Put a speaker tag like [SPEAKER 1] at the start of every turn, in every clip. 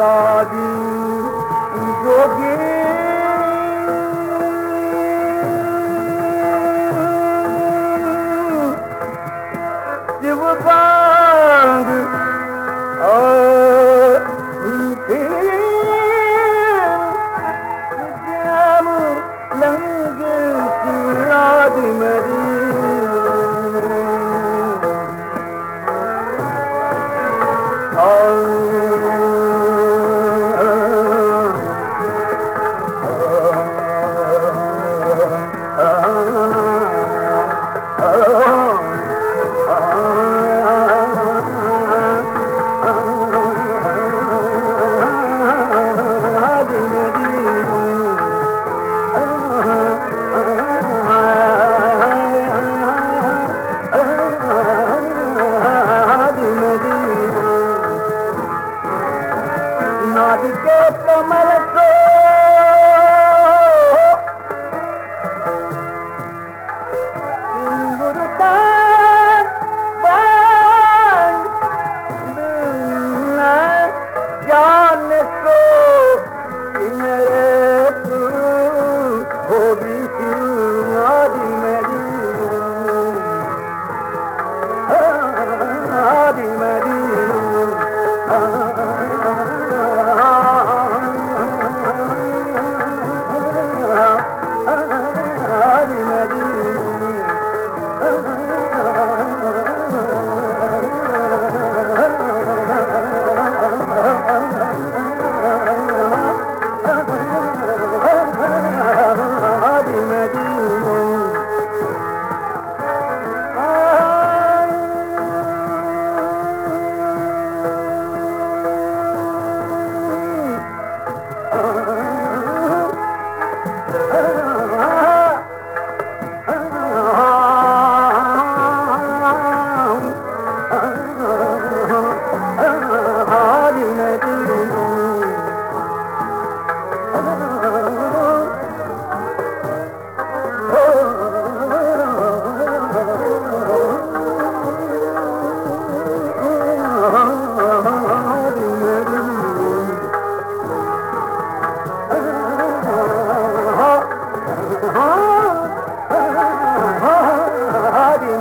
[SPEAKER 1] دادی جو நாது கேட்க மலக்க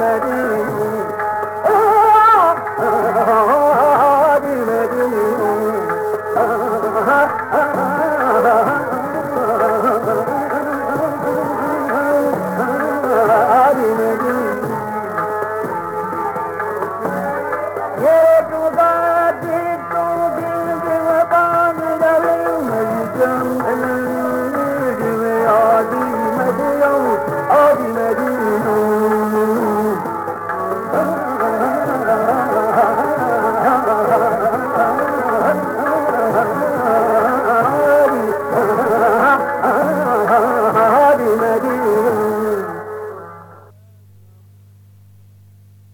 [SPEAKER 1] Hare